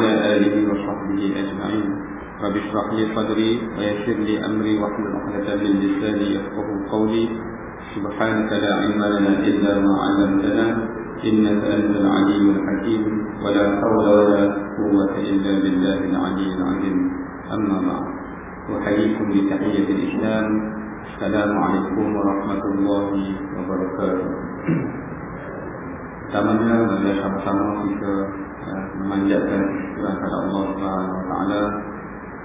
وعلى آله وصحبه أجمعين. رب اشرح لي صدري ويسر لي أمري واحلل عقدة من لساني يفقه قولي. سبحانك لا علم لنا إلا ما علمتنا إنك أنت العليم الحكيم. ولا حول ولا قوة إلا بالله العلي العظيم. أما بعد أحييكم بتحية الإسلام. السلام عليكم ورحمة الله وبركاته. Pertamanya, mari sama-sama kita memanjatkan syukur kepada Allah Taala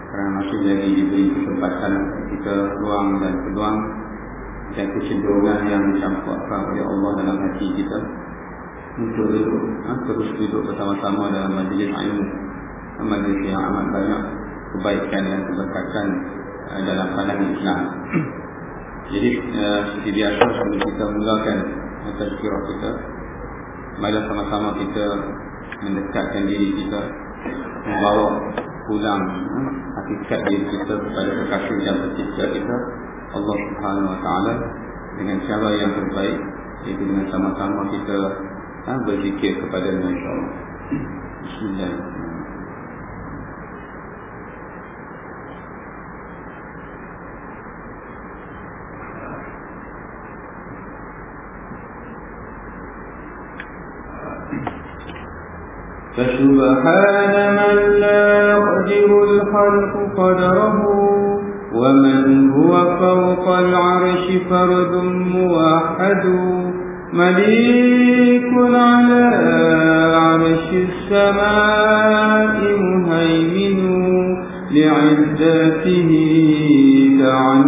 kerana masih lagi diberi kesempatan kita ruang dan peluang dan kecenderungan yang dicampurkan oleh Allah dalam hati kita. Untuk duduk, ha, terus duduk bersama-sama dalam majlis ilmu majlis yang amat banyak kebaikan dan keberkatan uh, dalam pandangan Islam. Jadi uh, seperti biasa kita mulakan tazkirah kita mari sama-sama kita mendekatkan diri kita membawa pulang uh, hakikat diri kita kepada kekasih dan pencipta kita Allah Subhanahu Wa Taala dengan cara yang terbaik iaitu dengan sama-sama kita uh, berzikir kepada insya-Allah. Bismillahirrahmanirrahim. فسبحان من لا يقدر الخلق قدره ومن هو فوق العرش فرد موحد. مليك على عرش السماء مهيمن لعزته تعن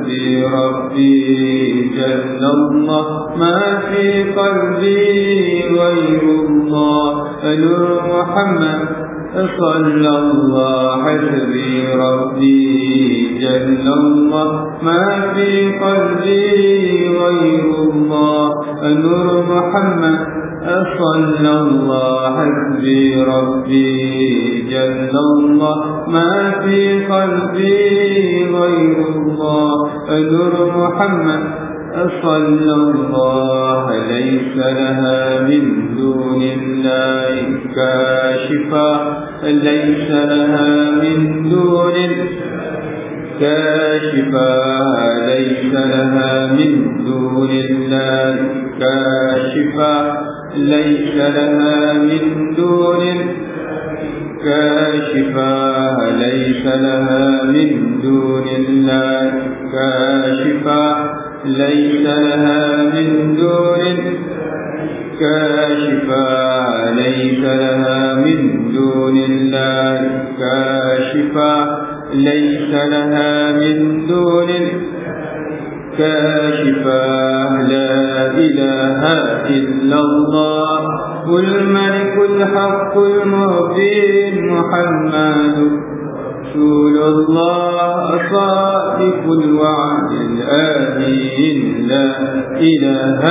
حسبي ربي. جل الله ما في قلبي غير الله. نور محمد صلى الله حسبي ربي. جل الله ما في قلبي غير الله. نور محمد صلى الله حسبي ربي. جل الله ما في قلبي غير الله. نور محمد صلى الله ليس لها من دون الله كاشفا. ليس لها من دون كاشفا. ليس لها من دون الله كاشفا. ليس لها من دون كاشفا ليس لها من دون الله. كاشفا ليس لها من دون كاشفا ليس لها من دون الله. كاشفا ليس لها من دون كاشفا لا إله إلا الله. الملك الحق المبين محمد رسول الله. صادق الوعد الآمين. لا إله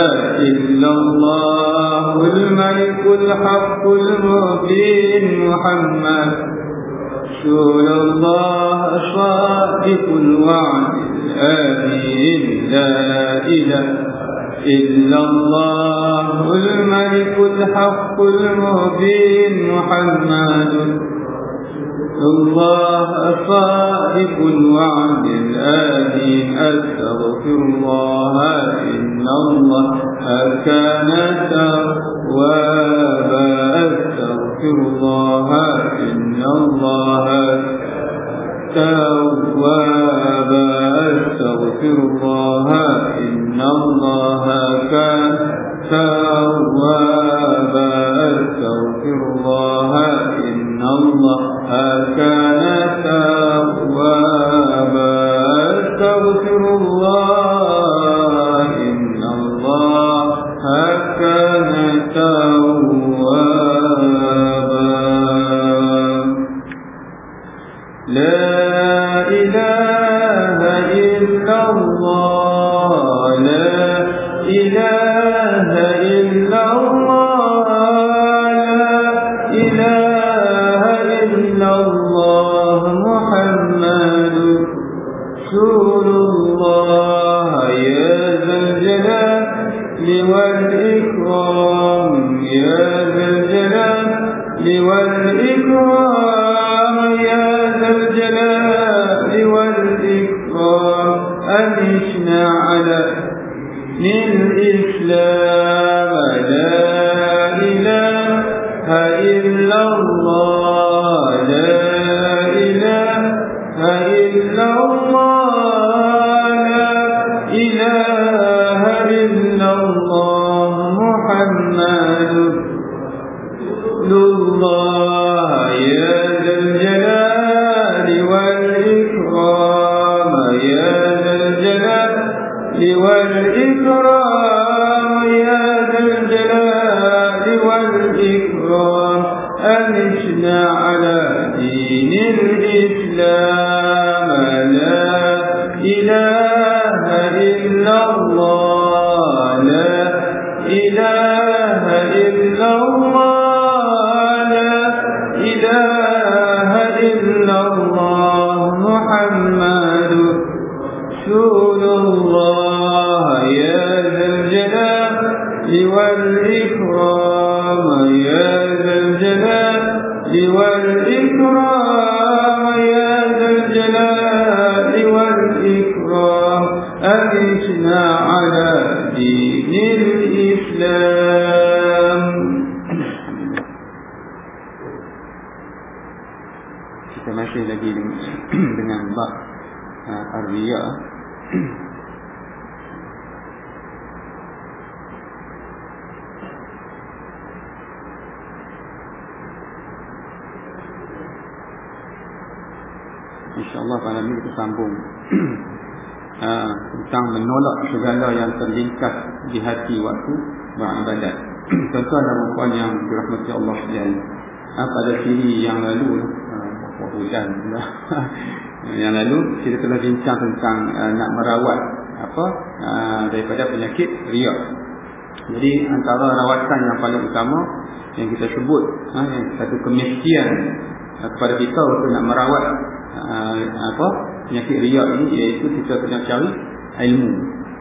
إلا الله. الملك الحق المبين محمد رسول الله. صادق الوعد الآمين لا إله إلا الله الملك الحق المبين محمد. الله صادق الوعد الآمين أستغفر الله إن الله كان توابا أستغفر الله إن الله توابا أستغفر الله إن الله كان توابا. أستغفر الله إن الله كان والإكرام يا ذا الجلال masih lagi dengan bab uh, Ar-Riya InsyaAllah pada ini kita sambung uh, Tentang menolak segala yang terlingkas di hati waktu beribadat. Tuan-tuan dan yang dirahmati Allah sekalian uh, Pada siri yang lalu uh, hujan Yang lalu kita telah bincang tentang uh, nak merawat apa uh, daripada penyakit riak. Jadi antara rawatan yang paling utama yang kita sebut yang satu kemestian uh, kepada kita untuk nak merawat uh, apa penyakit riak ini iaitu kita kena cari ilmu.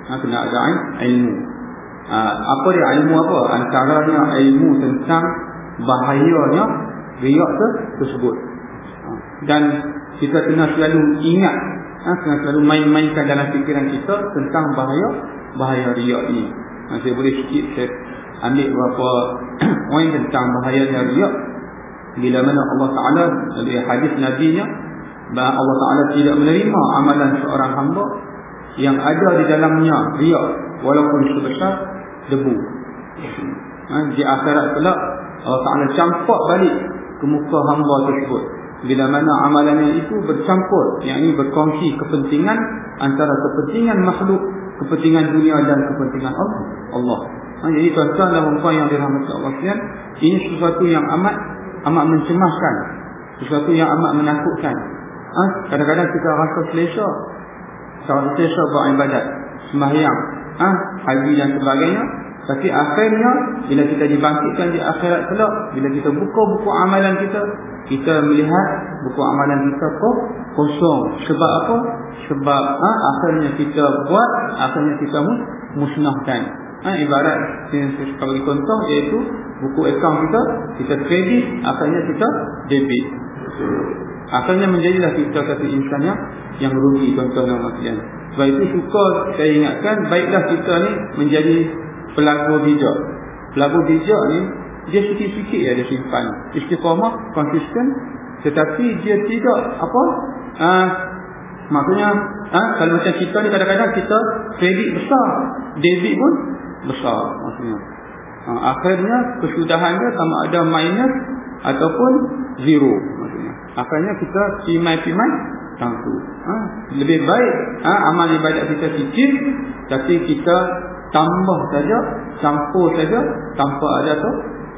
Ha, kena ada ilmu. Uh, apa dia ilmu apa? Antaranya ilmu tentang bahayanya riak tersebut. Dan kita kena selalu ingat ha, kena selalu main-mainkan dalam fikiran kita tentang bahaya bahaya riak ini ha, saya boleh sikit saya ambil beberapa poin tentang bahayanya riak. Bila mana Allah Ta'ala dari hadis Nabi-Nya bahawa Allah Ta'ala tidak menerima amalan seorang hamba yang ada di dalamnya riak walaupun sebesar debu. Ha, di akhirat kelak Allah Ta'ala campak balik ke muka hamba tersebut bila mana amalannya itu bercampur yang ini berkongsi kepentingan antara kepentingan makhluk kepentingan dunia dan kepentingan Allah. Allah. Ha, jadi tuan-tuan dan puan yang dirahmati Allah sekalian ini sesuatu yang amat amat mencemaskan sesuatu yang amat menakutkan. Ha, kadang-kadang kita rasa selesa. Selesa beribadat sembahyang. Ha, haji dan sebagainya tapi akhirnya bila kita dibangkitkan di akhirat kelak bila kita buka buku amalan kita kita melihat buku amalan kita kok kosong. Sebab apa? Sebab ha, akhirnya kita buat, akhirnya kita musnahkan. Ha, ibarat kalau contoh iaitu buku akaun kita, kita kredit, akhirnya kita debit. Akhirnya menjadilah kita kata insan yang, yang rugi contohnya maksudnya. Sebab itu suka saya ingatkan, baiklah kita ni menjadi pelaku bijak. Pelaku bijak ni, dia sikit-sikit ya dia simpan. Istiqamah, konsisten. Tetapi dia tidak, apa? Uh, maksudnya, uh, kalau macam kita ni kadang-kadang kita kredit besar. Debit pun besar maksudnya. Uh, akhirnya kesudahannya sama ada minus ataupun zero maksudnya. Akhirnya kita pimai-pimai tangsu. Ha? Lebih baik ha? amal ibadat kita sikit tapi kita tambah saja, campur saja tanpa ada tu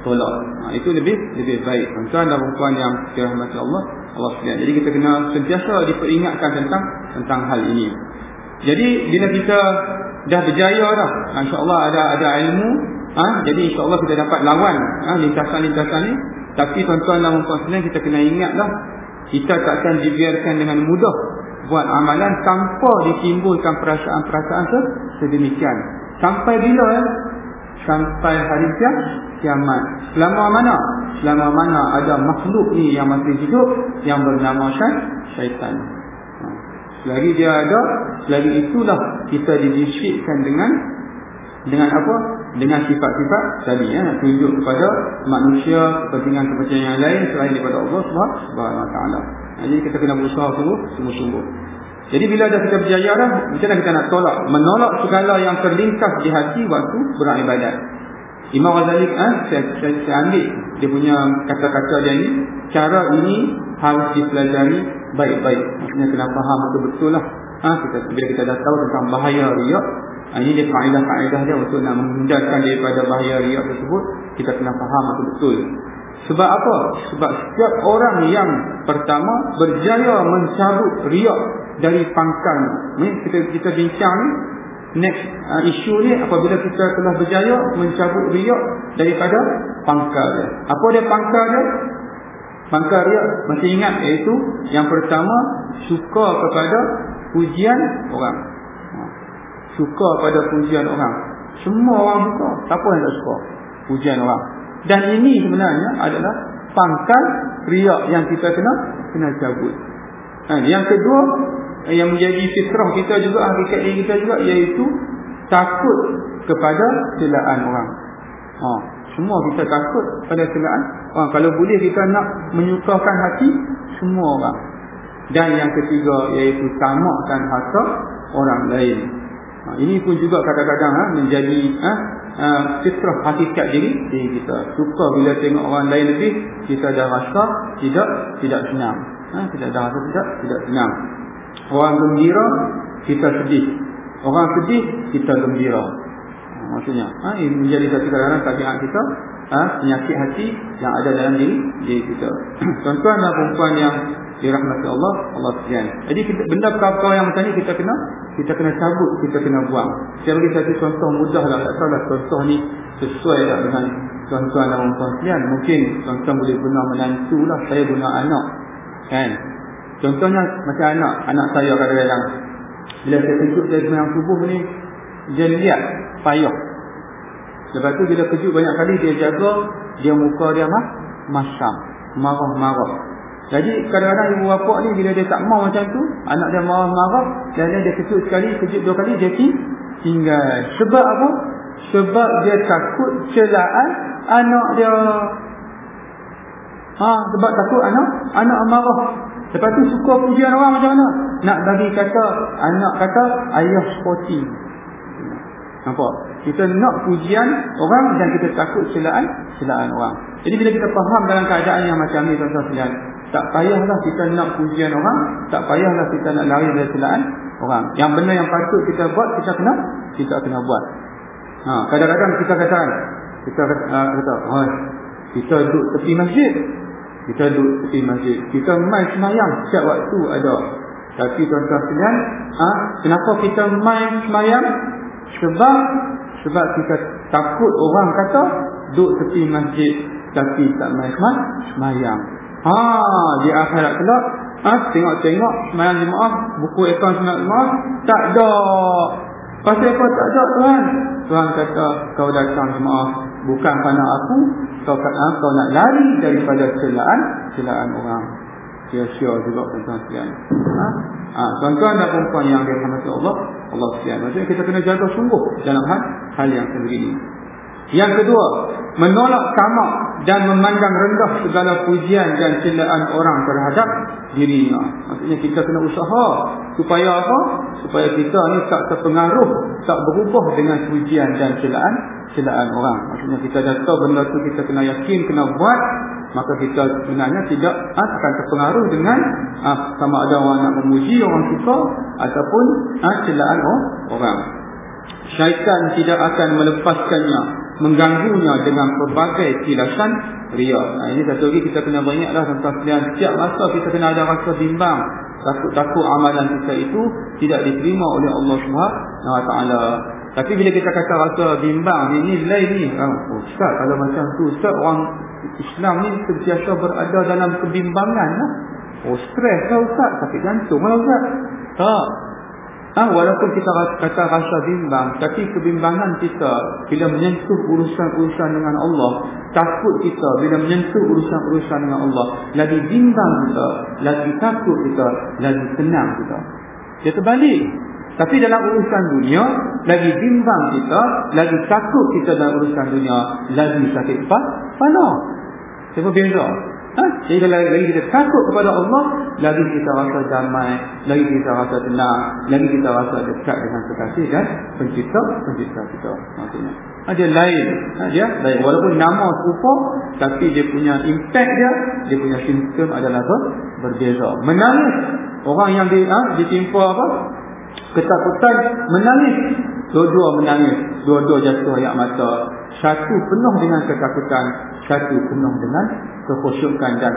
tolak. Ha, itu lebih lebih baik. Tuan dan puan yang dirahmati Allah, Allah sekalian. Jadi kita kena sentiasa diperingatkan tentang tentang hal ini. Jadi bila kita dah berjaya dah, insya-Allah ada ada ilmu, ha? jadi insya-Allah kita dapat lawan ha? lintasan-lintasan ni. Tapi tuan-tuan dan puan sekalian kita kena ingatlah kita takkan dibiarkan dengan mudah buat amalan tanpa ditimbulkan perasaan-perasaan sedemikian. Sampai bila ya? Sampai hari kiamat. Selama mana? Selama mana ada makhluk ni yang masih hidup yang bernama syaitan. Ha. Selagi dia ada, selagi itulah kita didisikkan dengan dengan apa? Dengan sifat-sifat tadi ya, tunjuk kepada manusia kepentingan-kepentingan yang lain selain daripada Allah Subhanahu Wa Taala. Ha, jadi kita kena berusaha sungguh, sungguh-sungguh. Jadi bila dah kita berjaya dah, macam mana kita nak tolak? Menolak segala yang terlintas di hati waktu beribadat. Imam Ghazali eh, saya, saya, saya ambil dia punya kata-kata dia ni, cara ini harus dipelajari baik-baik. Maksudnya kena faham betul-betul lah. Ha, kita, bila kita dah tahu tentang bahaya riak, ha, ini dia kaedah-kaedah dia untuk nak menghindarkan daripada bahaya riak tersebut, kita kena faham betul-betul. Sebab apa? Sebab setiap orang yang pertama berjaya mencabut riak dari pangkal ni. Kita kita bincang ni next uh, isu ni apabila kita telah berjaya mencabut riak daripada pangkal dia. Apa dia pangkal dia? Pangkal riak masih ingat iaitu yang pertama suka kepada pujian orang. Ha. suka pada pujian orang. Semua orang suka. Siapa yang tak suka pujian orang? Dan ini sebenarnya adalah pangkal riak yang kita kena kena cabut. Ha, yang kedua yang menjadi fitrah kita juga hakikat diri kita juga iaitu takut kepada celaan orang. Ha, semua kita takut pada celaan orang. Kalau boleh kita nak menyukakan hati semua orang. Dan yang ketiga iaitu tamakkan harta orang lain. Ha, ini pun juga kadang-kadang ha, menjadi ha, ha, fitrah hakikat diri diri kita. Suka bila tengok orang lain lebih kita dah rasa tidak tidak senang. Ha, kita dah rasa tidak tidak senang. Orang gembira, kita sedih. Orang sedih, kita gembira. Ha, maksudnya, ha, ini menjadi satu kadang-kadang tabiat kita, ha, penyakit hati yang ada dalam diri, diri kita. Tuan-tuan dan perempuan yang dirahmati Allah, Allah sekalian. Jadi kita, benda perkara yang macam ni kita kena kita kena cabut, kita kena buang. Saya bagi satu contoh mudah lah, tak salah contoh ni sesuai tak dengan tuan-tuan dan perempuan sekalian. Mungkin tuan-tuan boleh guna menantu lah, saya guna anak. Kan? Contohnya macam anak, anak saya kadang-kadang bila saya kejut dari semayang subuh ni dia lihat payah. Lepas tu bila kejut banyak kali dia jaga dia muka dia mah masam, marah-marah. Jadi kadang-kadang ibu bapa ni bila dia tak mau macam tu, anak dia marah-marah, dan dia kejut sekali, kejut dua kali dia tinggal. Sebab apa? Sebab dia takut celaan anak dia. Ha, sebab takut anak, anak marah. Lepas tu suka pujian orang macam mana? Nak bagi kata, anak kata, ayah sporty. Nampak? Kita nak pujian orang dan kita takut celaan, celaan orang. Jadi bila kita faham dalam keadaan yang macam ni, tuan-tuan sekalian, tak payahlah kita nak pujian orang, tak payahlah kita nak lari dari celaan orang. Yang benar yang patut kita buat, kita kena kita kena buat. Ha, kadang-kadang kita kata, kita kata, oh, kita duduk tepi masjid, kita duduk di masjid. Kita main semayang setiap waktu ada. Tapi tuan-tuan sekalian, ha, kenapa kita main semayang? Sebab sebab kita takut orang kata duduk tepi masjid tapi tak main semayang. Ha, di akhirat kelak, ha, tengok-tengok semalam jemaah, buku akaun sunat jemaah, tak ada. Pasal apa tak ada Tuhan? Tuhan kata, kau datang jemaah, bukan kerana aku, kau, ha, kau nak lari daripada celaan, celaan orang. Sia-sia juga tuan-tuan. Ha? Ha, tuan-tuan dan perempuan yang dirahmati Allah, Allah sekalian. Maksudnya kita kena jaga sungguh dalam hal, hal yang seperti ini. Yang kedua, menolak tamak dan memandang rendah segala pujian dan celaan orang terhadap dirinya. Maksudnya kita kena usaha supaya apa? Supaya kita ni tak terpengaruh, tak berubah dengan pujian dan celaan celaan orang. Maksudnya kita dah tahu benda tu kita kena yakin, kena buat, maka kita sebenarnya tidak ah, akan terpengaruh dengan ah, sama ada orang nak memuji orang suka ataupun ah, celaan orang. Syaitan tidak akan melepaskannya mengganggunya dengan pelbagai kilasan ria. Nah, ini satu lagi kita kena banyaklah tentang sekalian. Setiap masa kita kena ada rasa bimbang. Takut-takut amalan kita itu tidak diterima oleh Allah SWT. Tapi bila kita kata rasa bimbang, ini nilai ni. Oh, Ustaz, kalau macam tu, Ustaz, orang Islam ni sentiasa berada dalam kebimbangan. Oh, stres lah Ustaz. Sakit jantung lah Ustaz. Tak. Ha, walaupun kita kata rasa bimbang, tapi kebimbangan kita bila menyentuh urusan-urusan dengan Allah, takut kita bila menyentuh urusan-urusan dengan Allah, lagi bimbang kita, lagi takut kita, lagi tenang kita. Dia terbalik. Tapi dalam urusan dunia, lagi bimbang kita, lagi takut kita dalam urusan dunia, lagi sakit kepala. Siapa beza? Ha? Jadi kalau lagi kita takut kepada Allah, lagi kita rasa damai, lagi kita rasa tenang, lagi kita rasa dekat dengan kekasih dan pencipta, pencipta kita. Maksudnya. Ha, dia lain. Ha, dia lain. Walaupun nama serupa, tapi dia punya impact dia, dia punya simptom adalah ber berbeza. Menangis. Orang yang di, ha, ditimpa apa? Ketakutan, menangis. Dua-dua menangis. Dua-dua jatuh air mata. Satu penuh dengan ketakutan, satu penuh dengan kekhusyukan dan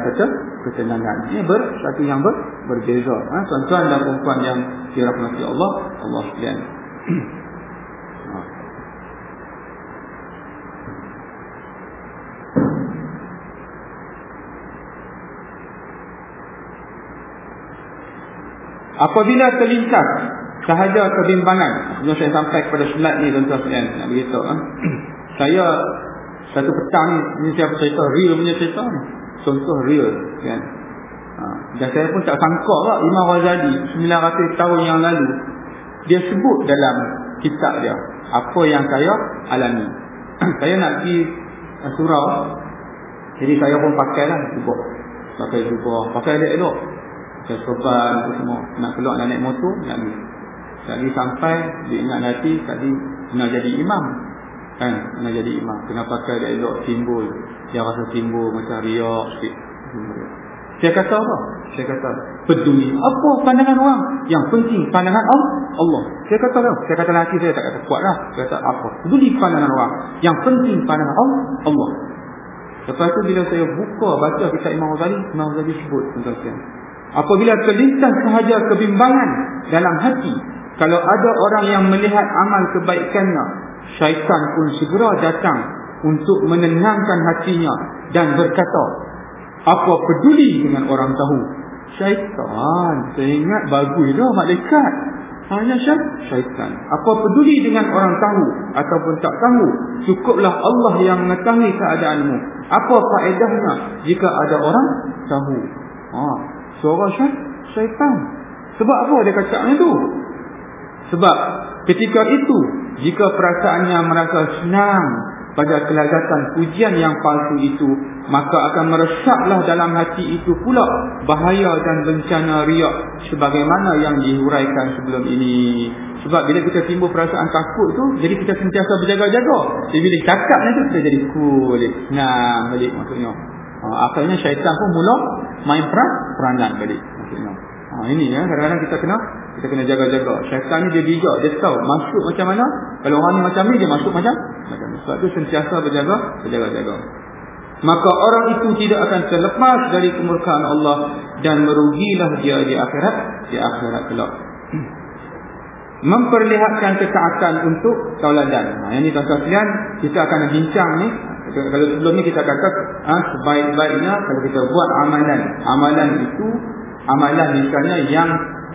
ketenangan. Ini ber, satu yang ber, berbeza. Ha? Tuan-tuan dan perempuan yang dirahmati Allah, Allah sekalian. Ha. Apabila terlintas sahaja kebimbangan, sebelum saya sampai kepada slide ni tuan-tuan sekalian, nak beritahu. Ha? Saya satu petang ni, ini siapa cerita, real punya cerita ni. Contoh real. Kan? Ha. Dan saya pun tak sangka lah Imam Ghazali 900 tahun yang lalu. Dia sebut dalam kitab dia. Apa yang saya alami. saya nak pergi uh, surau. Jadi saya pun pakai lah jubah. Pakai jubah. Pakai elok-elok. Pakai sopan semua. Nak keluar nak naik motor. Nak pergi. Tadi sampai dia ingat nanti tadi nak jadi imam. Kan nak jadi imam. Kena pakai dia elok simbol. Dia rasa simbol macam riak sikit. Saya kata apa? Saya kata peduli apa pandangan orang yang penting pandangan Allah. Saya kata apa? Saya kata nanti saya tak kata kuat lah. Saya kata apa? Peduli pandangan orang yang penting pandangan Allah. Lepas tu bila saya buka baca kitab Imam Ghazali Imam Ghazali sebut tentang apabila terlintas sahaja kebimbangan dalam hati kalau ada orang yang melihat amal kebaikannya syaitan pun segera datang untuk menenangkan hatinya dan berkata, apa peduli dengan orang tahu? Syaitan, saya ingat bagus dah malaikat. Hanya syaitan. Apa peduli dengan orang tahu ataupun tak tahu? Cukuplah Allah yang mengetahui keadaanmu. Apa faedahnya jika ada orang tahu? Ha, suara syaitan. Sebab apa dia kata itu? Sebab ketika itu jika perasaannya merasa senang pada kelagatan pujian yang palsu itu, maka akan meresaplah dalam hati itu pula bahaya dan bencana riak sebagaimana yang dihuraikan sebelum ini. Sebab bila kita timbul perasaan takut tu, jadi kita sentiasa berjaga-jaga. Jadi bila cakap ni tu, kita jadi cool. Senang balik maksudnya. Ha, akhirnya syaitan pun mula main peran, peranan balik. Ha, ini ya, kadang-kadang kita kena kita kena jaga-jaga. Syaitan ni dia bijak, dia tahu masuk macam mana. Kalau orang ni macam ni dia masuk macam macam ni. Sebab tu sentiasa berjaga, berjaga-jaga. Maka orang itu tidak akan terlepas dari kemurkaan Allah dan merugilah dia di akhirat, di akhirat kelak. Memperlihatkan ketaatan untuk tauladan. Ha, ini tuan-tuan kita akan bincang ni Kalau sebelum ni kita kata ha, sebaik-baiknya kalau kita buat amalan, amalan itu amalan misalnya yang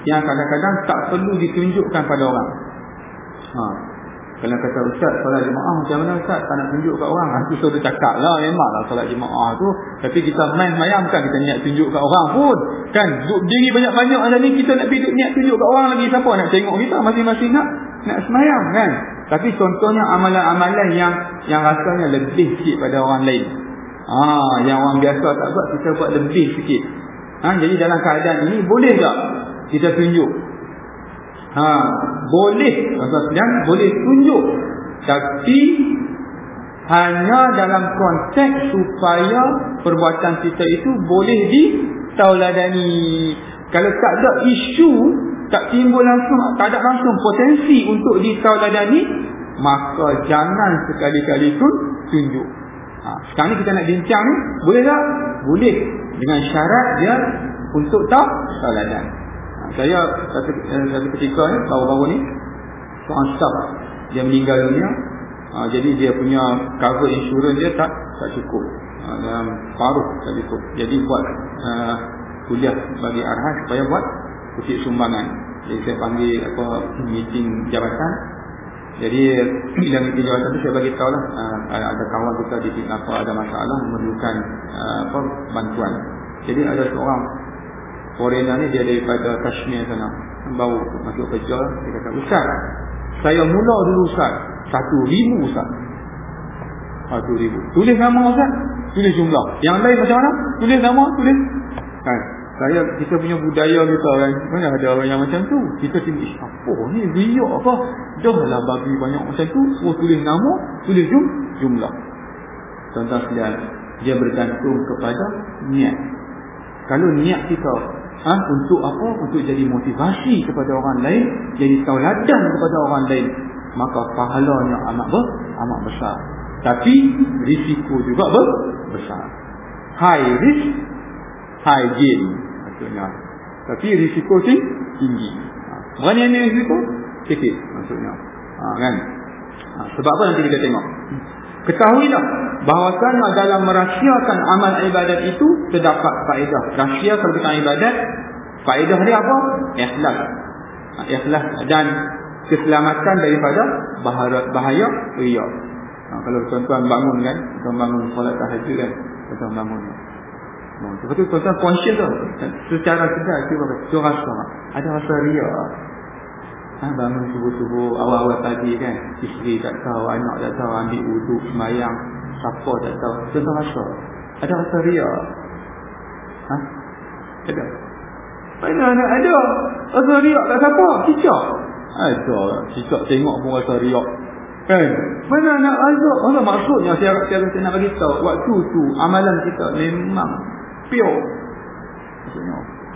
yang kadang-kadang tak perlu ditunjukkan pada orang. Ha. Kalau kata ustaz solat jemaah macam mana ustaz? Tak nak tunjuk kat orang. Nanti suruh cakap lah memanglah solat jemaah tu. Tapi kita main mayam kan kita niat tunjuk kat orang pun. Kan duduk diri banyak-banyak macam ni kita nak pergi niat tunjuk kat orang lagi. Siapa nak tengok kita? Masing-masing nak nak semayam kan? Tapi contohnya amalan-amalan yang yang rasanya lebih sikit pada orang lain. Ah, Yang orang biasa tak buat kita buat lebih sikit ha, Jadi dalam keadaan ini boleh tak kita tunjuk Ha, boleh tuan boleh tunjuk tapi hanya dalam konteks supaya perbuatan kita itu boleh ditauladani. Kalau tak ada isu, tak timbul langsung, tak ada langsung potensi untuk ditauladani, maka jangan sekali-kali pun tunjuk. Ha, sekarang ni kita nak bincang ni, boleh tak? Boleh. Dengan syarat dia untuk tak tauladan saya satu, eh, satu ketika ni baru-baru ni seorang staff dia meninggal dunia. Uh, jadi dia punya cover insurans dia tak tak cukup. Uh, dalam paruh tak cukup. Jadi buat uh, kuliah bagi arahan supaya buat kutip sumbangan. Jadi saya panggil apa meeting jabatan jadi bila meeting jabatan tu saya bagi tahu lah uh, ada kawan kita di apa ada masalah memerlukan uh, apa bantuan. Jadi ada seorang foreigner ni dia daripada Kashmir sana. Baru masuk kerja dia kata Ustaz saya mula dulu Ustaz. Satu ribu Ustaz. Satu ribu. Tulis nama Ustaz. Tulis jumlah. Yang lain macam mana? Tulis nama tulis. Kan saya kita punya budaya kita kan mana ada orang yang macam tu kita tengok ish apa ni riak apa dah lah bagi banyak macam tu oh, tulis nama tulis jum, jumlah tuan-tuan sekalian dia bergantung kepada niat kalau niat kita ha? untuk apa? Untuk jadi motivasi kepada orang lain, jadi tauladan kepada orang lain, maka pahalanya amat ber, amat besar. Tapi risiko juga ber, besar. High risk, high gain maksudnya. Tapi risiko tinggi. Ha. Berani ambil risiko? Sikit maksudnya. Ha, kan? Ha, sebab apa nanti kita tengok? Ketahuilah bahawasanya dalam merahsiakan amal ibadat itu terdapat faedah. Rahsia kalau kita ibadat, faedah dia apa? Ikhlas. Ha, ikhlas dan keselamatan daripada bahaya, bahaya riya. Ha, kalau tuan-tuan bangun kan, tuan bangun solat tahajud kan, tuan bangun. Nah, sebab tu tuan-tuan conscious tu. Secara sedar cuba cuba rasa. Ada rasa riya. Ha, bangun subuh-subuh awal-awal pagi kan, isteri tak tahu, anak tak tahu, ambil uduk, semayang, Siapa tak tahu. Tentang rasa Ada rasa ria. Ha? Ada? Mana nak ada Rasa ria tak siapa? Cicak. Ada Cicak tengok pun rasa ria Kan? Mana nak Mana maksudnya? Saya, saya, saya nak beritahu Waktu tu Amalan kita Memang Pure.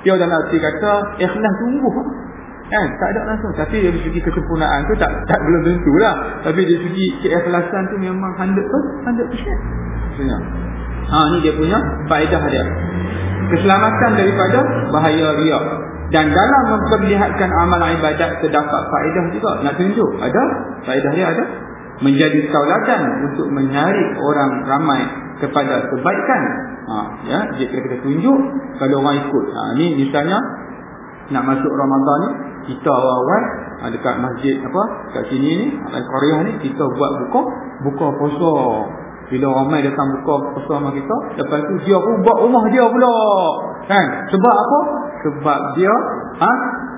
Pure dalam arti kata Ikhlas tumbuh. Kan? Tak ada langsung. Tapi dari segi kesempurnaan tu tak tak belum tentulah tapi dari segi keikhlasan tu memang 100% 100% maksudnya. Ha ni dia punya faedah dia. Keselamatan daripada bahaya riak. Dan dalam memperlihatkan amalan ibadat terdapat faedah juga. Nak tunjuk ada? Faedah dia ada? Menjadi tauladan untuk menyari orang ramai kepada kebaikan ha ya jika kita tunjuk kalau orang ikut. Ha ni misalnya nak masuk Ramadan ni kita awal-awal ha, dekat masjid apa kat sini ni kat Korea ni kita buat buka buka puasa. Bila ramai datang buka puasa sama kita lepas tu dia pun buat rumah dia pula. Kan? Sebab apa? Sebab dia ha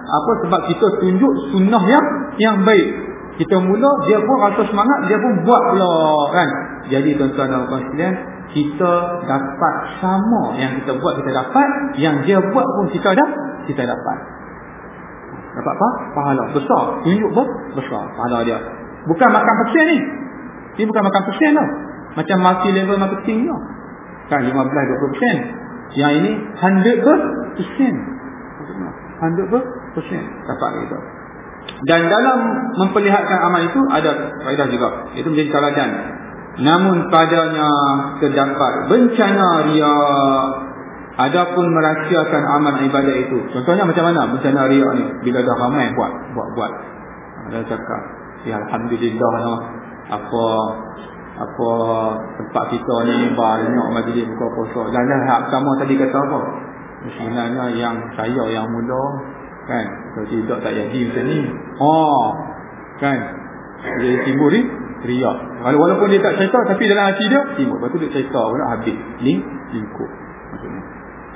apa sebab kita tunjuk sunnah yang yang baik. Kita mula dia pun rasa semangat dia pun buat pula. Kan? Jadi tuan-tuan dan puan sekalian kita dapat sama yang kita buat kita dapat yang dia buat pun kita dah kita dapat Dapat apa? Pahala. Besar. Tunjuk pun besar. Pahala dia. Bukan makan persen ni. Ini bukan makan persen tau. Macam multi level marketing ni. Kan 15-20%. Yang ini 100 persen. 100 persen. Dapat kita. Dan dalam memperlihatkan amal itu ada faedah juga. Itu menjadi taladan. Namun padanya terdapat bencana riak Adapun merahsiakan amal ibadah itu. Contohnya macam mana? Bencana riak ni. Bila dah ramai buat. Buat-buat. Ada cakap. Ya Alhamdulillah lah. Apa. apa tempat kita ni banyak majlis buka puasa jangan hak sama tadi kata apa sebenarnya yang saya yang mula kan kalau tidak tak jadi macam ni oh kan jadi timbul ni riak walaupun dia tak cerita tapi dalam hati dia timbul tu dia cerita pula habis link lingkup maksudnya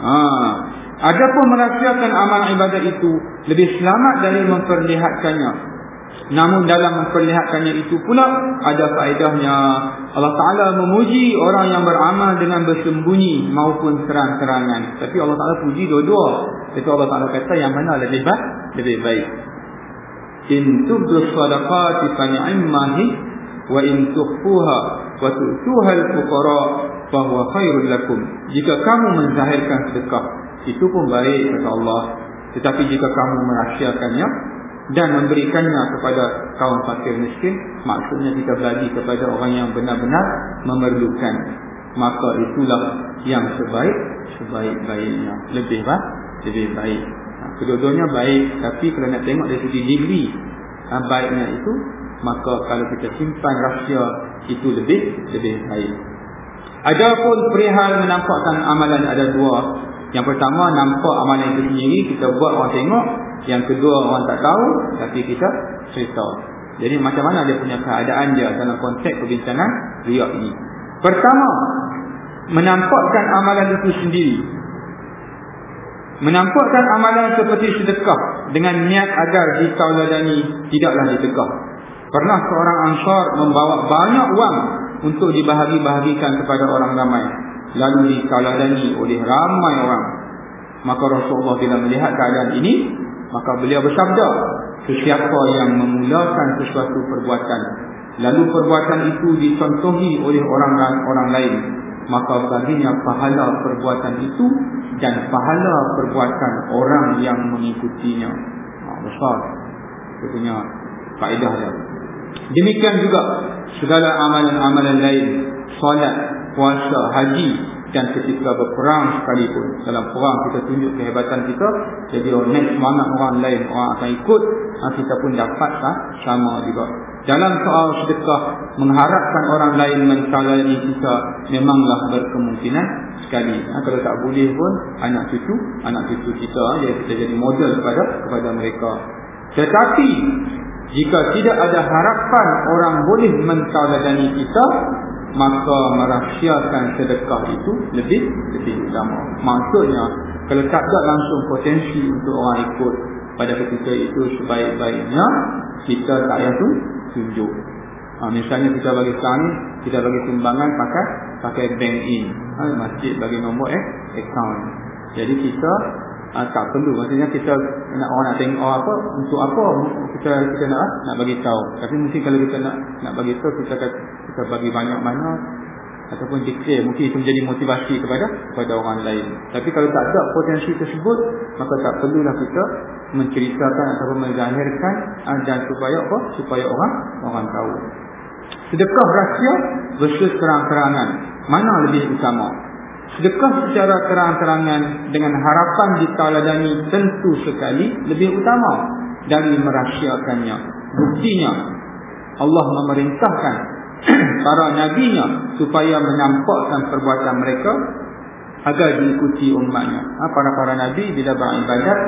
ah Adapun merahsiakan amal ibadat itu lebih selamat dari memperlihatkannya Namun dalam memperlihatkannya itu pula ada faedahnya. Allah Ta'ala memuji orang yang beramal dengan bersembunyi maupun terang-terangan. Tapi Allah Ta'ala puji dua-dua. Itu Allah Ta'ala kata yang mana lebih baik? Lebih baik. In tubdu sadaqati fani'immahi wa in tukhfuha wa tu'tuha al-fuqara fahuwa khairul lakum. Jika kamu menzahirkan sedekah, itu pun baik kata Allah. Tetapi jika kamu merahsiakannya, dan memberikannya kepada kaum fakir miskin maksudnya kita bagi kepada orang yang benar-benar memerlukan maka itulah yang sebaik sebaik-baiknya lebih baik lebih baik ha, kedua-duanya baik tapi kalau nak tengok dari segi degree ha, baiknya itu maka kalau kita simpan rahsia itu lebih lebih baik adapun perihal menampakkan amalan ada dua yang pertama nampak amalan itu sendiri kita buat orang tengok yang kedua orang tak tahu tapi kita cerita. Jadi macam mana dia punya keadaan dia dalam konteks perbincangan riak ini. Pertama, menampakkan amalan itu sendiri. Menampakkan amalan seperti sedekah dengan niat agar ditauladani tidaklah ditegak. Pernah seorang ansar membawa banyak wang untuk dibahagi-bahagikan kepada orang ramai. Lalu ditauladani oleh ramai orang. Maka Rasulullah bila melihat keadaan ini, Maka beliau bersabda Sesiapa yang memulakan sesuatu perbuatan Lalu perbuatan itu dicontohi oleh orang orang lain Maka baginya pahala perbuatan itu Dan pahala perbuatan orang yang mengikutinya ha, Besar Itu punya faedah dia Demikian juga Segala amalan-amalan lain Salat, puasa, haji dan ketika berperang sekalipun. Dalam perang kita tunjuk kehebatan kita jadi orang semangat orang lain orang akan ikut kita pun dapat ha, sama juga. Dalam soal sedekah mengharapkan orang lain mentalani kita memanglah berkemungkinan sekali. Ha, kalau tak boleh pun anak cucu anak cucu kita ya kita jadi model kepada kepada mereka. Tetapi jika tidak ada harapan orang boleh mentalani kita maka merahsiakan sedekah itu lebih lebih utama. Maksudnya kalau tak ada langsung potensi untuk orang ikut pada ketika itu sebaik-baiknya kita tak payah tu tunjuk. Ha, misalnya kita bagi ni kita bagi sumbangan pakai pakai bank in. Ha, masjid bagi nombor eh account. Jadi kita ha, tak perlu maksudnya kita nak orang nak tengok apa untuk apa kita kita nak nak bagi tahu. Tapi mungkin kalau kita nak nak bagi tahu kita kita bagi banyak mana ataupun declare mungkin itu menjadi motivasi kepada kepada orang lain. Tapi kalau tak ada potensi tersebut maka tak perlulah kita menceritakan atau menzahirkan ah, dan supaya apa? Supaya orang orang tahu. Sedekah rahsia versus terang-terangan. Mana lebih utama? Sedekah secara terang-terangan dengan harapan ditaladani tentu sekali lebih utama dari merahsiakannya. Buktinya Allah memerintahkan para nabinya supaya menampakkan perbuatan mereka agar diikuti umatnya. Ha, para para nabi bila beribadat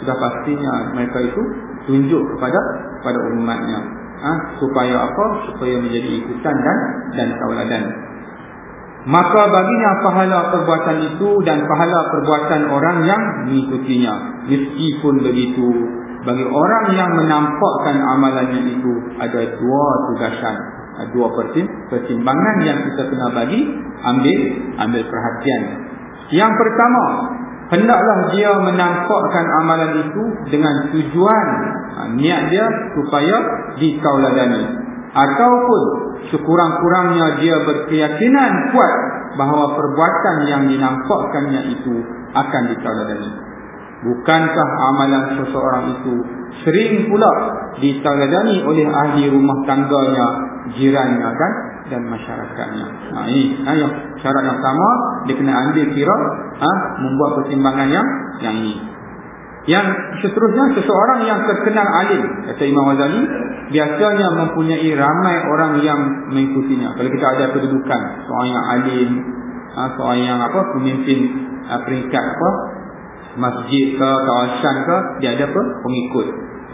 sudah pastinya mereka itu tunjuk kepada kepada umatnya. Ha, supaya apa? Supaya menjadi ikutan dan dan tauladan maka baginya pahala perbuatan itu dan pahala perbuatan orang yang mengikutinya. Meskipun begitu bagi orang yang menampakkan amalannya itu ada dua tugasan. Dua pertimbangan yang kita kena bagi ambil ambil perhatian. Yang pertama hendaklah dia menampakkan amalan itu dengan tujuan ha, niat dia supaya ditauladani ataupun sekurang-kurangnya dia berkeyakinan kuat bahawa perbuatan yang dinampakkannya itu akan ditaladani. Bukankah amalan seseorang itu sering pula ditaladani oleh ahli rumah tangganya, jirannya kan dan masyarakatnya. Ha, ini ha, yang syarat yang pertama dia kena ambil kira ha, membuat pertimbangan yang yang ini. Yang seterusnya seseorang yang terkenal alim kata Imam Ghazali biasanya mempunyai ramai orang yang mengikutinya. Kalau kita ada kedudukan seorang yang alim, ha, seorang yang apa pemimpin ha, peringkat apa masjid ke kawasan ke dia ada apa pengikut.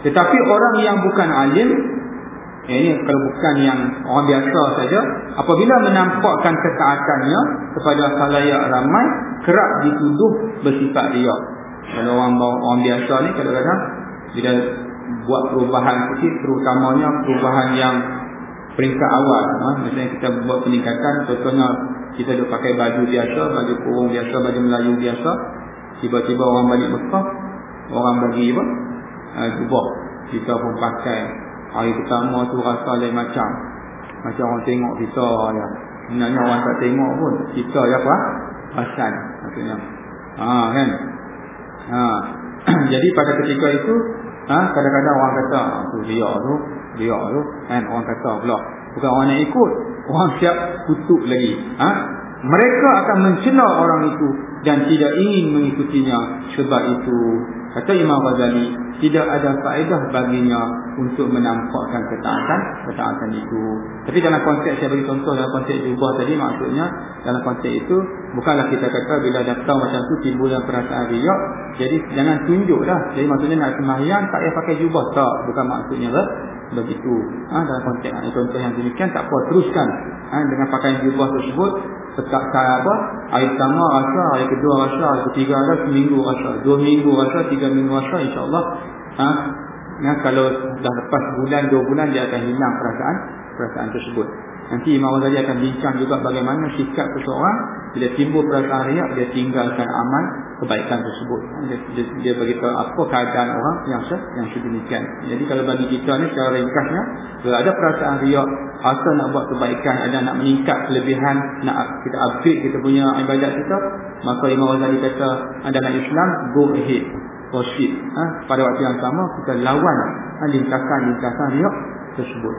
Tetapi orang yang bukan alim Eh, ini kalau bukan yang orang biasa saja apabila menampakkan ketaatannya kepada khalayak ramai kerap dituduh bersifat riak kalau orang orang biasa ni kadang-kadang bila buat perubahan sikit terutamanya perubahan yang peringkat awal ha? misalnya kita buat peningkatan contohnya kita dah pakai baju biasa baju kurung biasa baju Melayu biasa tiba-tiba orang balik Mekah orang bagi apa ha, jubah kita pun pakai Hari pertama tu rasa lain macam Macam orang tengok kita ya. Sebenarnya orang tak tengok pun Kita ya apa? Pasal Maksudnya ha, kan? Ha. Jadi pada ketika itu ha, Kadang-kadang orang kata tu Dia tu Dia tu kan? Orang kata pula Bukan orang nak ikut Orang siap kutuk lagi ha? Mereka akan mencela orang itu Dan tidak ingin mengikutinya Sebab itu Kata Imam Ghazali tidak ada faedah baginya untuk menampakkan ketaatan ketaatan itu. Tapi dalam konteks saya bagi contoh dalam konteks jubah tadi maksudnya dalam konteks itu bukanlah kita kata bila daftar macam tu timbul dalam perasaan riak jadi jangan tunjuk dah. Jadi maksudnya nak sembahyang tak payah pakai jubah tak bukan maksudnya lah begitu. Ha, dalam konteks contoh yang demikian tak apa teruskan ha, dengan pakaian jubah tersebut Tetap apa? Hari pertama rasa, hari kedua rasa, hari ketiga rasa, seminggu rasa, dua minggu rasa, tiga minggu rasa, insyaAllah. Ha? Ya, kalau dah lepas bulan, dua bulan, dia akan hilang perasaan perasaan tersebut. Nanti Imam Ghazali akan bincang juga bagaimana sikap seseorang bila timbul perasaan riak, dia tinggalkan amal kebaikan tersebut. Dia, dia, dia beritahu apa keadaan orang yang se, yang sedemikian. Jadi kalau bagi kita ni secara ringkasnya, kalau ada perasaan riak, asa nak buat kebaikan, ada nak meningkat kelebihan, nak kita upgrade kita punya ibadat kita, maka Imam Ghazali kata, dalam Islam, go ahead. Proceed. Ha? Pada waktu yang sama, kita lawan ha, lintasan-lintasan riak tersebut.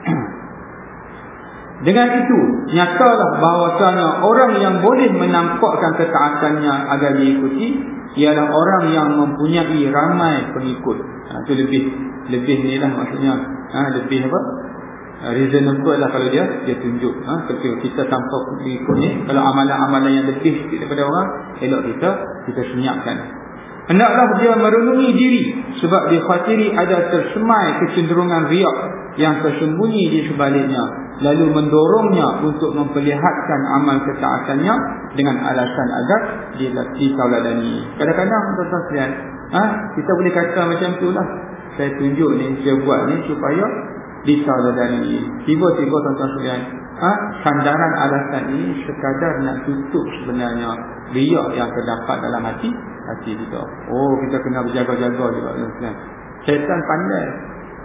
Dengan itu, nyatalah bahawasanya orang yang boleh menampakkan ketaatannya agar diikuti ialah orang yang mempunyai ramai pengikut. Ha, itu lebih lebih ni lah maksudnya. Ha, lebih apa? Reasonable lah kalau dia dia tunjuk. Ha, kita tanpa pengikut ni, kalau amalan-amalan yang lebih daripada orang, elok kita kita senyapkan. Hendaklah dia merenungi diri sebab dia khatiri ada tersemai kecenderungan riak yang tersembunyi di sebaliknya lalu mendorongnya untuk memperlihatkan amal ketaatannya dengan alasan agar ditauladani. Kadang-kadang tuan-tuan sekalian, ha, kita boleh kata macam tu lah. Saya tunjuk ni, saya buat ni supaya ditauladani. Tiba-tiba tuan-tuan sekalian, ha, sandaran alasan ini sekadar nak tutup sebenarnya riak yang terdapat dalam hati hati kita. Oh, kita kena berjaga-jaga juga tuan-tuan. Syaitan pandai.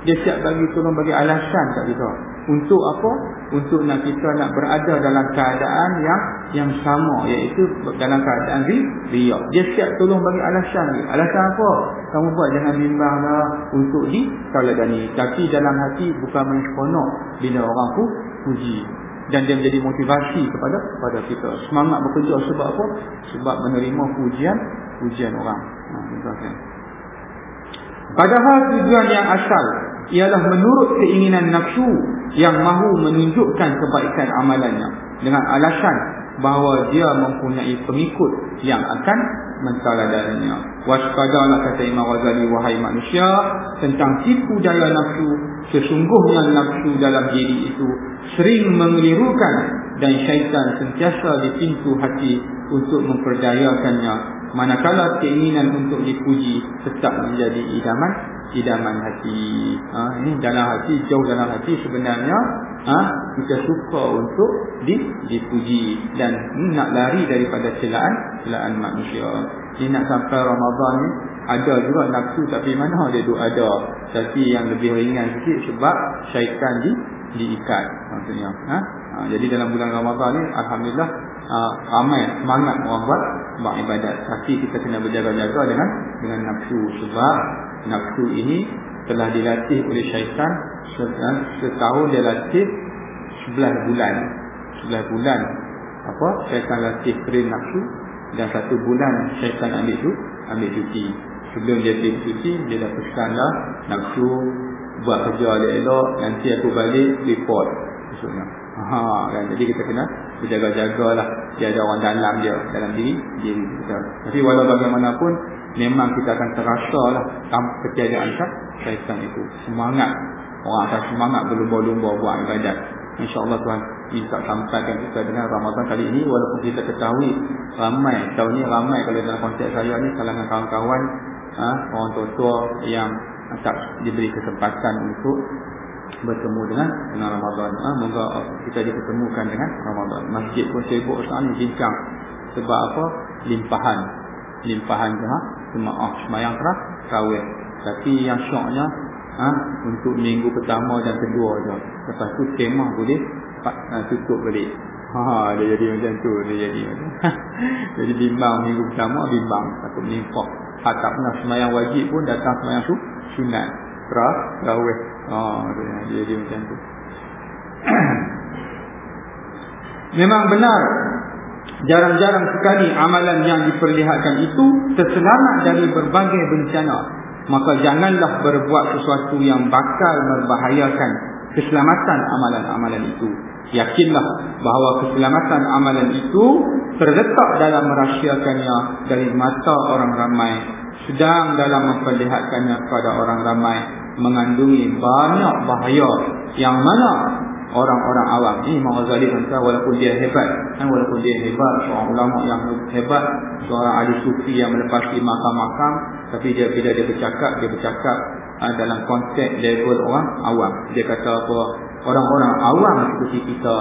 Dia siap bagi tolong bagi alasan kat kita. Untuk apa? Untuk nak kita nak berada dalam keadaan yang yang sama iaitu dalam keadaan ri, riak. Dia siap tolong bagi alasan ni. Alasan apa? Kamu buat jangan bimbanglah untuk di tauladani. Tapi dalam hati bukan menyeronok bila orang pun puji dan dia menjadi motivasi kepada kepada kita. Semangat bekerja sebab apa? Sebab menerima pujian pujian orang. Ha, Padahal tujuan yang asal ialah menurut keinginan nafsu yang mahu menunjukkan kebaikan amalannya dengan alasan bahawa dia mempunyai pengikut yang akan mentaladaninya. Waspadalah kata Imam Ghazali wahai manusia tentang tipu daya nafsu sesungguhnya nafsu dalam diri itu sering mengelirukan dan syaitan sentiasa di pintu hati untuk memperdayakannya manakala keinginan untuk dipuji tetap menjadi idaman idaman hati. Ha, ini dalam hati, jauh dalam hati sebenarnya ha, kita suka untuk di, dipuji dan nak lari daripada celaan celaan manusia. Ini nak sampai Ramadan ni ada juga nafsu tapi mana dia tu ada. Tapi yang lebih ringan sikit sebab syaitan di diikat maksudnya. Ha? Ha, jadi dalam bulan Ramadan ni alhamdulillah ha, ramai semangat orang buat buat ibadat. Tapi kita kena berjaga-jaga dengan dengan nafsu sebab nafsu ini telah dilatih oleh syaitan setahun dia latih sebelah bulan. Sebelah bulan. Apa? Syaitan latih train nafsu dan satu bulan syaitan ambil tu ambil cuti. Sebelum dia pergi cuti dia dah pesan lah nafsu buat kerja elok-elok nanti aku balik report. Maksudnya ha kan? Jadi kita kena berjaga-jagalah dia ada orang dalam dia dalam diri diri kita tapi walau bagaimanapun memang kita akan terasa lah ketiadaan syaitan itu. Semangat. Orang akan semangat berlumba-lumba buat ibadat. InsyaAllah Tuhan bisa sampaikan kita dengan Ramadan kali ini. Walaupun kita ketahui ramai Tahun ni ramai kalau dalam konteks saya ni Kalangan kawan-kawan ha, Orang tua-tua yang tak diberi kesempatan untuk bertemu dengan dengan Ramadan. Ha, moga kita dipertemukan dengan Ramadan. Masjid pun sibuk sekarang bincang. Sebab apa? Limpahan. Limpahan jemaah, jemaah semayang keras, kawin. Tapi yang syoknya ha, untuk minggu pertama dan kedua je. Lepas tu kemah boleh ha, tutup balik. Ha, dia jadi macam tu. Dia jadi macam Jadi bimbang minggu pertama, bimbang. Takut melimpah. Ha, tak pernah semayang wajib pun datang semayang tu sunat. Terah, raweh. Oh, dia, dia, dia macam tu. Memang benar. Jarang-jarang sekali amalan yang diperlihatkan itu terselamat dari berbagai bencana. Maka janganlah berbuat sesuatu yang bakal membahayakan keselamatan amalan-amalan itu. Yakinlah bahawa keselamatan amalan itu terletak dalam merahsiakannya dari mata orang ramai sedang dalam memperlihatkannya kepada orang ramai mengandungi banyak bahaya yang mana orang-orang awam ini Imam Ghazali kata walaupun dia hebat kan walaupun dia hebat seorang ulama yang hebat seorang ahli sufi yang melepasi makam-makam tapi dia bila dia bercakap dia bercakap uh, dalam konteks level orang awam. Dia kata apa? Orang-orang awam seperti kita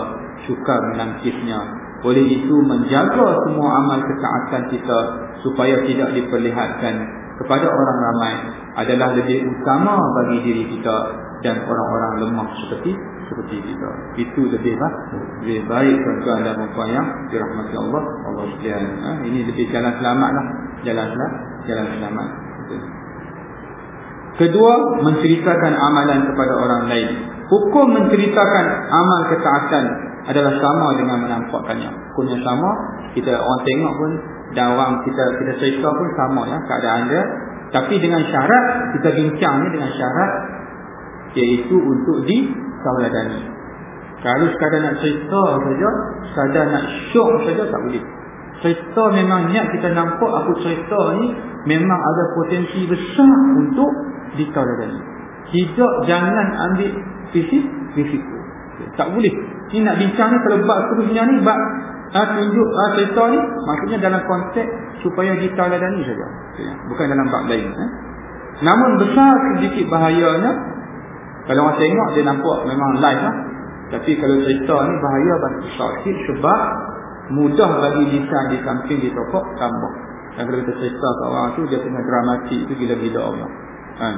suka menangkisnya oleh itu menjaga semua amal ketaatan kita supaya tidak diperlihatkan kepada orang ramai adalah lebih utama bagi diri kita dan orang-orang lemah seperti seperti kita. Itu lebih lah, lebih baik tuan-tuan dan puan yang dirahmati Allah Allah sekalian. Ha? Ini lebih jalan selamat lah. Jalan selamat. Kedua, menceritakan amalan kepada orang lain. Hukum menceritakan amal ketaatan adalah sama dengan menampakkannya. Hukumnya sama, kita orang tengok pun dan orang kita kita cerita pun sama ya keadaan dia. Tapi dengan syarat kita bincang ni dengan syarat iaitu untuk ditauladani. Kalau sekadar nak cerita saja, sekadar nak syok saja tak boleh. Cerita memang niat kita nampak aku cerita ni memang ada potensi besar untuk ditauladani. Tidak jangan ambil fisik risiko. Tak boleh. Ini nak bincang ni kalau bab seterusnya ni bab ha, tunjuk ha, cerita ni maksudnya dalam konteks supaya ditaladani saja. Bukan dalam bab lain. Eh. Namun besar sedikit bahayanya kalau orang tengok dia nampak memang live lah. Tapi kalau cerita ni bahaya sikit sebab mudah bagi lisan di samping di tokok tambah. Dan kalau kita cerita ke orang tu dia punya dramatik tu gila-gila Allah. Kan?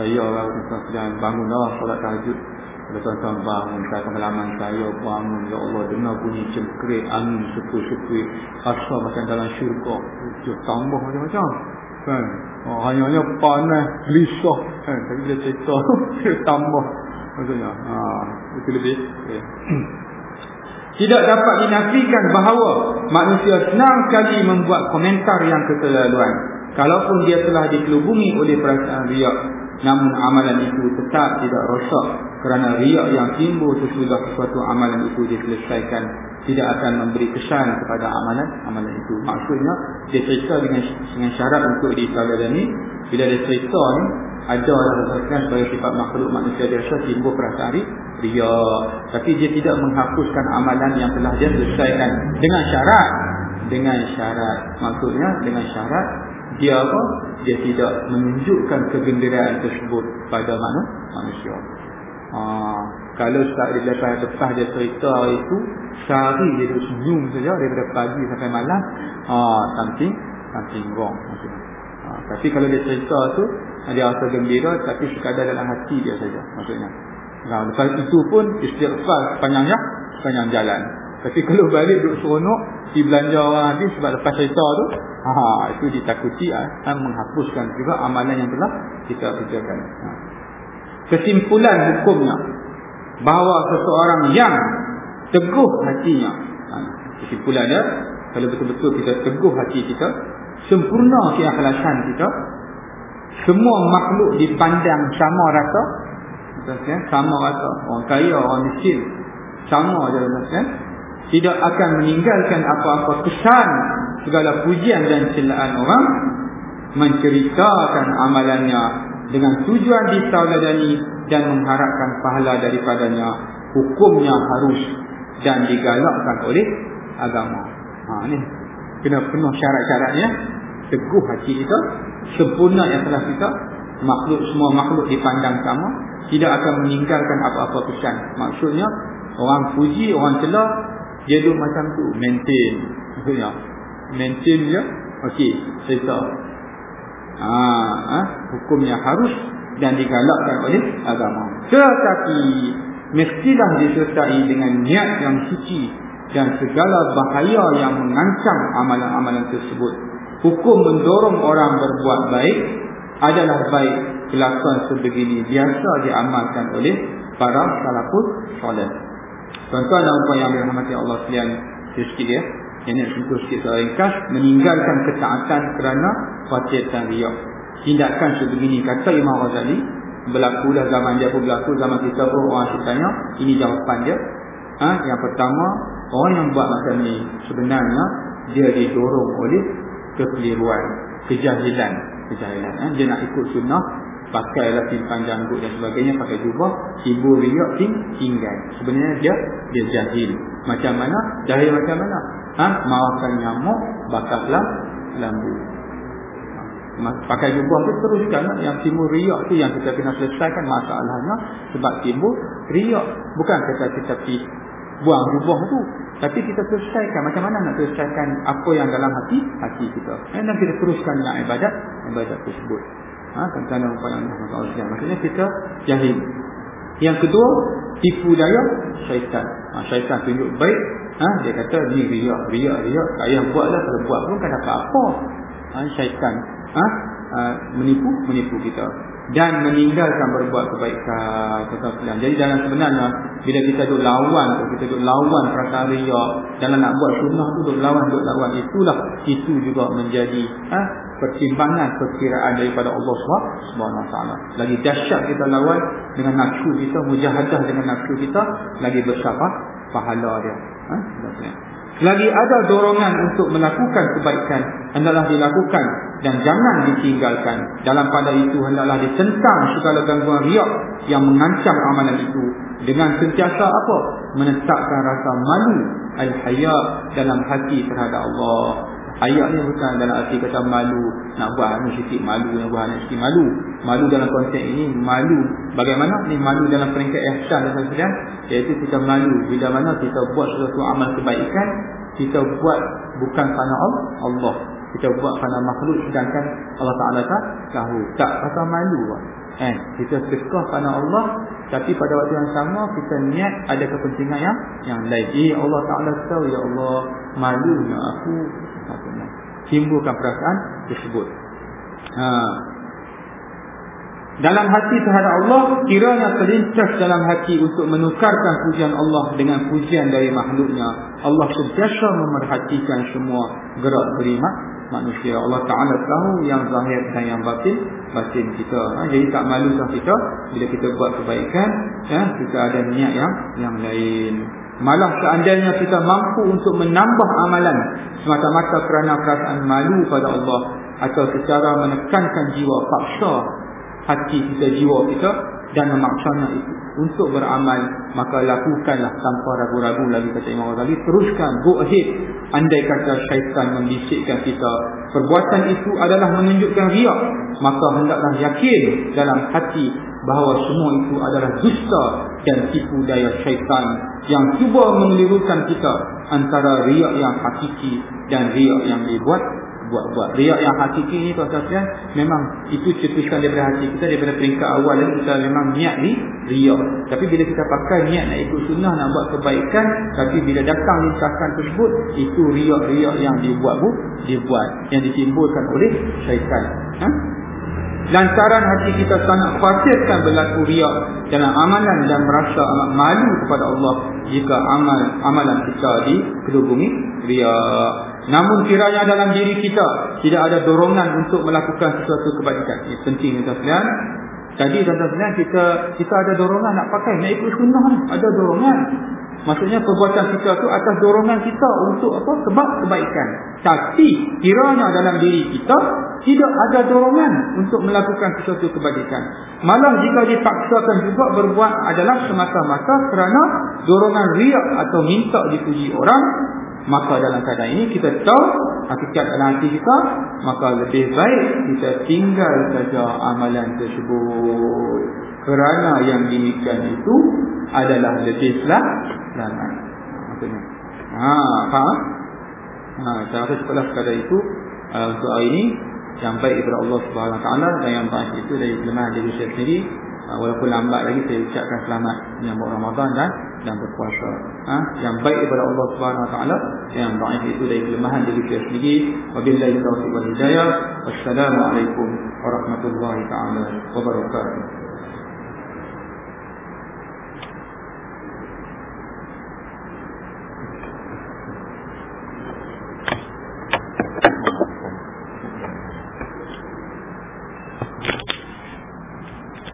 Saya orang sedang bangun lah solat tahajud tuan-tuan bangun saya pengalaman saya bangun Ya Allah dengar bunyi cengkerik angin sepul-sepul Asal macam dalam syurga Dia tambah macam-macam kan? Oh, hanya-hanya panas, gelisah kan? Tapi dia cerita Dia tambah Maksudnya ha, Itu lebih okay. Tidak dapat dinafikan bahawa Manusia senang sekali membuat komentar yang keterlaluan Kalaupun dia telah dikelubungi oleh perasaan riak Namun amalan itu tetap tidak rosak kerana riak yang timbul sesudah sesuatu amalan itu diselesaikan. Tidak akan memberi kesan kepada amalan. Amalan itu maksudnya dia cerita dengan dengan syarat untuk diteladani bila dia cerita ni ada orang rasakan sebagai sifat makhluk manusia dia rasa timbul perasaan riak. Tapi dia tidak menghapuskan amalan yang telah dia selesaikan. Dengan syarat. Dengan syarat. Maksudnya dengan syarat dia apa? Dia tidak menunjukkan kegembiraan tersebut pada manusia Ha, kalau tak dia lepas lepas dia cerita itu sehari dia duduk senyum saja daripada pagi sampai malam ha, something something wrong ha, tapi kalau dia cerita tu dia rasa gembira tapi sekadar dalam hati dia saja maksudnya. Nah, lepas itu pun istighfar sepanjangnya sepanjang jalan. Tapi kalau balik duduk seronok di belanja orang habis sebab lepas cerita tu ha, itu ditakuti ha, menghapuskan juga amalan yang telah kita kerjakan. Ha kesimpulan hukumnya bahawa seseorang yang teguh hatinya ha, kesimpulannya kalau betul-betul kita teguh hati kita sempurna keikhlasan kita semua makhluk dipandang sama rata kan? Sama rata. Orang kaya, orang miskin. Sama je kan? Tidak akan meninggalkan apa-apa kesan segala pujian dan celaan orang menceritakan amalannya dengan tujuan ditauladani dan mengharapkan pahala daripadanya hukumnya harus dan digalakkan oleh agama. Ha ni. Kena penuh syarat-syaratnya. Teguh hati kita. Sempurna yang telah kita. Makhluk semua makhluk dipandang sama. Tidak akan meninggalkan apa-apa kesan maksudnya orang puji orang celah dia duduk macam tu. Maintain. Maksudnya maintain dia. Okey cerita ha, ha hukumnya harus dan digalakkan oleh agama tetapi mestilah disertai dengan niat yang suci dan segala bahaya yang mengancam amalan-amalan tersebut hukum mendorong orang berbuat baik adalah baik kelakuan sebegini biasa diamalkan oleh para salafus soleh. Contoh dalam upaya yang dirahmati Allah sekalian sikit ya. Yang nak sentuh sikit secara ringkas meninggalkan ketaatan kerana dan riak. Tindakan sebegini kata Imam Ghazali berlaku dah zaman dia pun berlaku zaman kita pun orang tanya ini jawapan dia. Ha? yang pertama orang yang buat macam ni sebenarnya dia didorong oleh kekeliruan, kejahilan, kejahilan. Ha? Dia nak ikut sunnah, pakailah simpang janggut dan sebagainya, pakai jubah, hibur riak, ting, tinggal. Sebenarnya dia dia jahil. Macam mana? Jahil macam mana? Ha? Maafkan nyamuk, bakarlah lambu. Ha? Pakai jubah tu teruskan yang timbul riak tu yang kita kena selesaikan masalahnya sebab timbul riak bukan kata kita pergi buang jubah tu tapi kita selesaikan macam mana nak selesaikan apa yang dalam hati hati kita. Dan kita teruskan dengan ibadat ibadat tersebut. Ha, tentang Allah SWT Maksudnya kita jahil. Yang kedua, tipu daya syaitan. Ha, syaitan tunjuk baik. Ha, dia kata ni riak, riak, riak. Ayah buatlah kalau buat pun kan dapat apa. Ha, syaitan. Ha, ha, menipu, menipu kita dan meninggalkan berbuat kebaikan. Jadi dalam sebenarnya bila kita duk lawan kita duk lawan perasaan riak dalam nak buat sunnah tu duk lawan duk lawan itulah itu juga menjadi ha, pertimbangan perkiraan daripada Allah Taala. Lagi dahsyat kita lawan dengan nafsu kita mujahadah dengan nafsu kita lagi besar pahala dia. Ha, Lagi ada dorongan untuk melakukan kebaikan hendaklah dilakukan dan jangan ditinggalkan. Dalam pada itu hendaklah ditentang segala gangguan riak yang mengancam amalan itu dengan sentiasa apa? Menetapkan rasa malu al-haya dalam hati terhadap Allah. Ayat ni bukan dalam arti kata malu nak buat anu sikit malu nak buat anu sikit malu. Malu dalam konteks ini malu bagaimana? Ni malu dalam peringkat ihsan dan sebagainya iaitu kita malu bila mana kita buat sesuatu amal kebaikan kita buat bukan kerana Allah. Kita buat kerana makhluk sedangkan Allah Taala tak tahu. Tak rasa malu. Eh, kita sedekah kerana Allah tapi pada waktu yang sama kita niat ada kepentingan yang yang lain. Eh Allah Taala tahu ya Allah malu nak aku timbulkan perasaan tersebut. Ha. Dalam hati terhadap Allah kiranya terlintas dalam hati untuk menukarkan pujian Allah dengan pujian dari makhluknya. Allah sentiasa memerhatikan semua gerak geri manusia. Allah Taala tahu yang zahir dan yang batin batin kita. Ha, jadi tak malu malusah kita bila kita buat kebaikan, ya, kita ada niat yang yang lain. Malah seandainya kita mampu untuk menambah amalan semata-mata kerana perasaan malu pada Allah atau secara menekankan jiwa paksa hati kita jiwa kita dan memaksanya itu untuk beramal maka lakukanlah tanpa ragu-ragu lagi kata Imam Ghazali teruskan go ahead. Andai kata syaitan membisikkan kita perbuatan itu adalah menunjukkan riak maka hendaklah yakin dalam hati bahawa semua itu adalah dusta dan tipu daya syaitan yang cuba mengelirukan kita antara riak yang hakiki dan riak yang dibuat buat-buat. Riak yang hakiki ni tuan-tuan memang itu cetuskan daripada hati kita daripada peringkat awal dan kita memang niat ni riak. Tapi bila kita pakai niat nak ikut sunnah nak buat kebaikan tapi bila datang lintasan tersebut itu riak-riak yang dibuat bu dibuat yang ditimbulkan oleh syaitan. Ha? Lantaran hati kita sangat khawatirkan berlaku riak dalam amalan dan merasa amat malu kepada Allah jika amal amalan kita dikerubungi riak. Namun kiranya dalam diri kita tidak ada dorongan untuk melakukan sesuatu kebajikan. Ini penting tuan sekalian. Tadi tuan-tuan kita kita ada dorongan nak pakai nak ikut sunnah ni, ada dorongan. Maksudnya perbuatan kita tu atas dorongan kita untuk apa? Sebab kebaikan. Tapi kiranya dalam diri kita tidak ada dorongan untuk melakukan sesuatu kebaikan. Malah jika dipaksakan juga berbuat adalah semata-mata kerana dorongan riak atau minta dipuji orang, maka dalam keadaan ini kita tahu hakikat dalam hati kita, maka lebih baik kita tinggal saja amalan tersebut. Kerana yang demikian itu adalah lebih selamat. Maksudnya. Ha, faham? Ha, saya rasa cukuplah sekadar itu uh, untuk hari ini yang baik daripada Allah taala dan yang baik itu dari kelemahan diri saya sendiri uh, walaupun lambat lagi saya ucapkan selamat menyambut Ramadan dan dan berpuasa. Ha? yang baik daripada Allah Subhanahu taala yang baik itu dari kelemahan diri saya sendiri. Wabillahi taufiq wal hidayah. Wassalamu alaikum warahmatullahi taala wabarakatuh